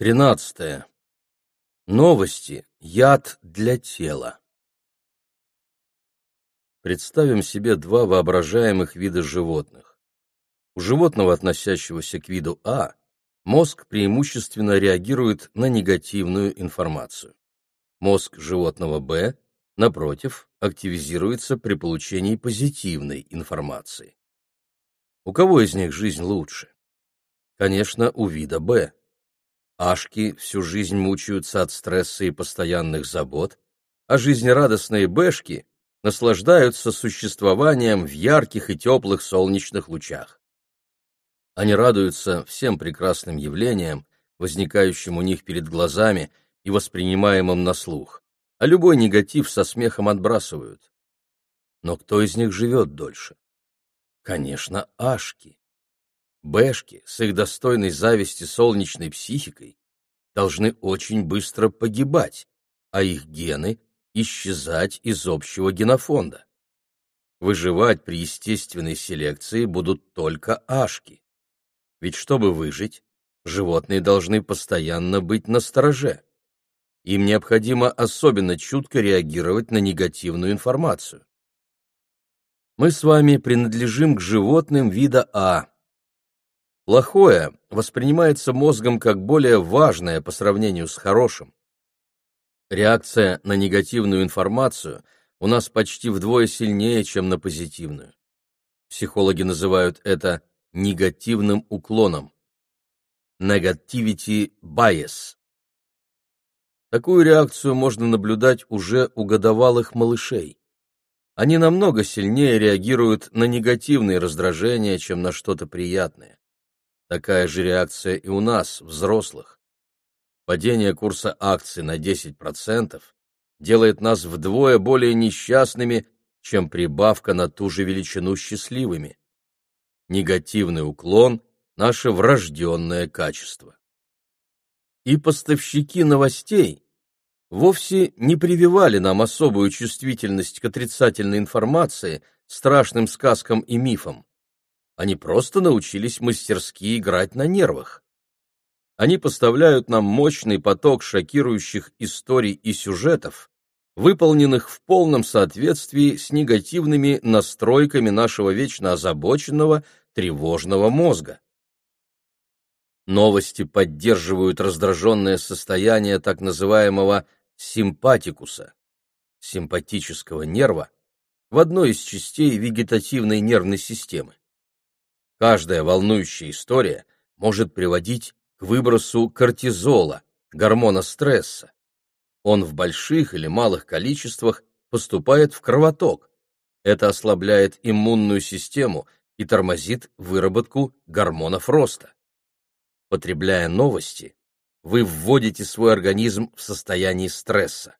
Тринадцатое. Новости – яд для тела. Представим себе два воображаемых вида животных. У животного, относящегося к виду А, мозг преимущественно реагирует на негативную информацию. Мозг животного Б, напротив, активизируется при получении позитивной информации. У кого из них жизнь лучше? Конечно, у вида Б. Ашки всю жизнь мучаются от стресса и постоянных забот, а жизнерадостные Бэшки наслаждаются существованием в ярких и теплых солнечных лучах. Они радуются всем прекрасным явлениям, возникающим у них перед глазами и воспринимаемым на слух, а любой негатив со смехом отбрасывают. Но кто из них живет дольше? Конечно, Ашки. Бэшки с их достойной зависти солнечной психикой должны очень быстро погибать, а их гены исчезать из общего генофонда. Выживать при естественной селекции будут только ашки. Ведь чтобы выжить, животные должны постоянно быть на стороже. Им необходимо особенно чутко реагировать на негативную информацию. Мы с вами принадлежим к животным вида А. Плохое воспринимается мозгом как более важное по сравнению с хорошим. Реакция на негативную информацию у нас почти вдвое сильнее, чем на позитивную. Психологи называют это негативным уклоном. Negativity bias. Такую реакцию можно наблюдать уже у годовалых малышей. Они намного сильнее реагируют на негативные раздражения, чем на что-то приятное. Такая же реакция и у нас, взрослых. Падение курса акций на 10% делает нас вдвое более несчастными, чем прибавка на ту же величину счастливыми. Негативный уклон – наше врожденное качество. И поставщики новостей вовсе не прививали нам особую чувствительность к отрицательной информации, страшным сказкам и мифам. Они просто научились мастерски играть на нервах. Они поставляют нам мощный поток шокирующих историй и сюжетов, выполненных в полном соответствии с негативными настройками нашего вечно озабоченного, тревожного мозга. Новости поддерживают раздраженное состояние так называемого симпатикуса, симпатического нерва, в одной из частей вегетативной нервной системы. Каждая волнующая история может приводить к выбросу кортизола, гормона стресса. Он в больших или малых количествах поступает в кровоток. Это ослабляет иммунную систему и тормозит выработку гормонов роста. Потребляя новости, вы вводите свой организм в состояние стресса.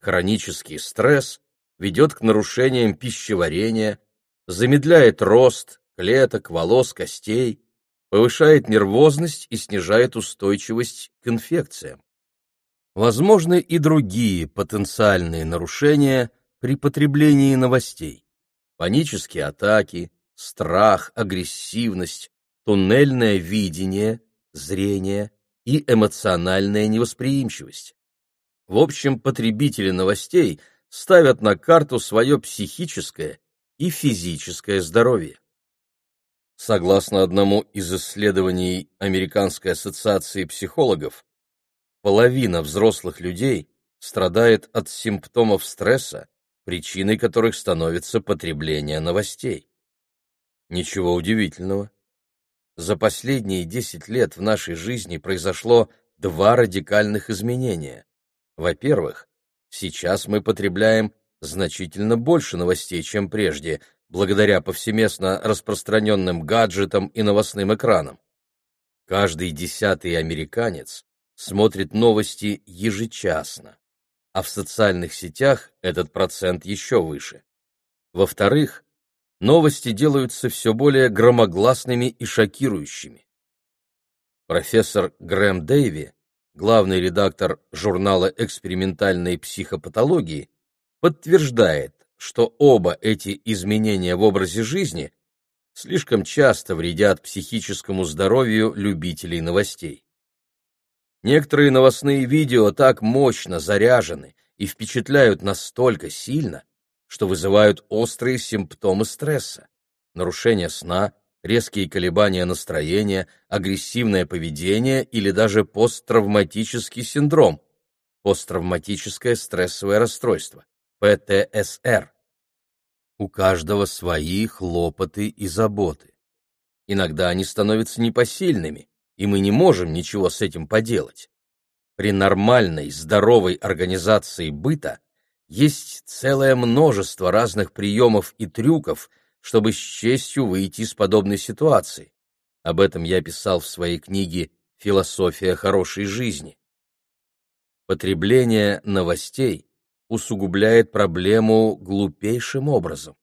Хронический стресс ведет к нарушениям пищеварения, замедляет рост клеток, волос, костей, повышает нервозность и снижает устойчивость к инфекциям. Возможны и другие потенциальные нарушения при потреблении новостей. Панические атаки, страх, агрессивность, туннельное видение, зрение и эмоциональная невосприимчивость. В общем, потребители новостей ставят на карту свое психическое и физическое здоровье. Согласно одному из исследований Американской ассоциации психологов, половина взрослых людей страдает от симптомов стресса, причиной которых становится потребление новостей. Ничего удивительного. За последние 10 лет в нашей жизни произошло два радикальных изменения. Во-первых, сейчас мы потребляем значительно больше новостей, чем прежде, благодаря повсеместно распространенным гаджетам и новостным экранам. Каждый десятый американец смотрит новости ежечасно, а в социальных сетях этот процент еще выше. Во-вторых, новости делаются все более громогласными и шокирующими. Профессор Грэм Дэйви, главный редактор журнала экспериментальной психопатологии, подтверждает, что оба эти изменения в образе жизни слишком часто вредят психическому здоровью любителей новостей. Некоторые новостные видео так мощно заряжены и впечатляют настолько сильно, что вызывают острые симптомы стресса, нарушение сна, резкие колебания настроения, агрессивное поведение или даже посттравматический синдром, посттравматическое стрессовое расстройство, ПТСР. У каждого свои хлопоты и заботы. Иногда они становятся непосильными, и мы не можем ничего с этим поделать. При нормальной, здоровой организации быта есть целое множество разных приемов и трюков, чтобы с честью выйти из подобной ситуации. Об этом я писал в своей книге «Философия хорошей жизни». Потребление новостей усугубляет проблему глупейшим образом.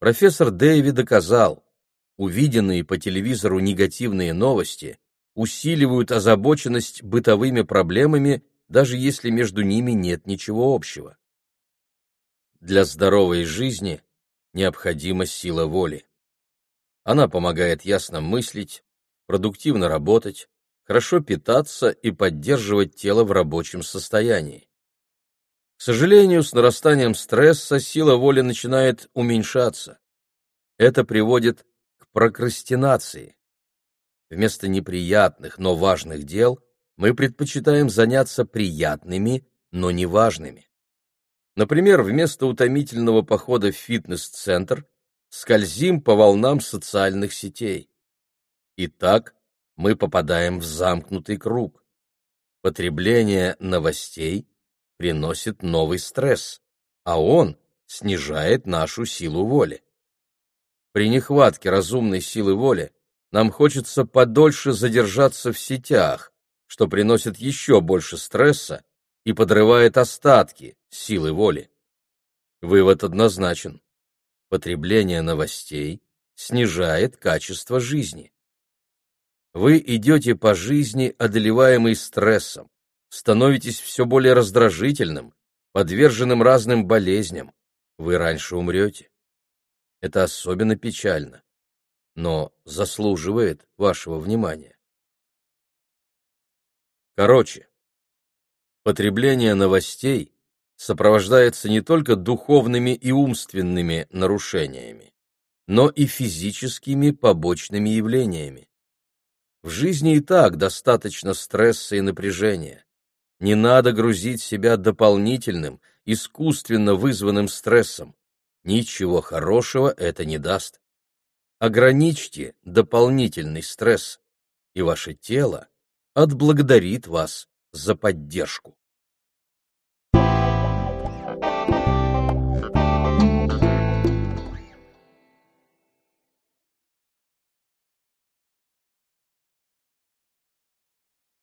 Профессор Дэйви доказал, увиденные по телевизору негативные новости усиливают озабоченность бытовыми проблемами, даже если между ними нет ничего общего. Для здоровой жизни необходима сила воли. Она помогает ясно мыслить, продуктивно работать, хорошо питаться и поддерживать тело в рабочем состоянии. К сожалению, с нарастанием стресса сила воли начинает уменьшаться. Это приводит прокрастинации. Вместо неприятных, но важных дел мы предпочитаем заняться приятными, но неважными. Например, вместо утомительного похода в фитнес-центр скользим по волнам социальных сетей. И так мы попадаем в замкнутый круг. Потребление новостей приносит новый стресс, а он снижает нашу силу воли. При нехватке разумной силы воли нам хочется подольше задержаться в сетях, что приносит еще больше стресса и подрывает остатки силы воли. Вывод однозначен. Потребление новостей снижает качество жизни. Вы идете по жизни, одолеваемый стрессом, становитесь все более раздражительным, подверженным разным болезням. Вы раньше умрете. Это особенно печально, но заслуживает вашего внимания. Короче, потребление новостей сопровождается не только духовными и умственными нарушениями, но и физическими побочными явлениями. В жизни и так достаточно стресса и напряжения. Не надо грузить себя дополнительным, искусственно вызванным стрессом. Ничего хорошего это не даст. Ограничьте дополнительный стресс, и ваше тело отблагодарит вас за поддержку.